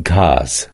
gas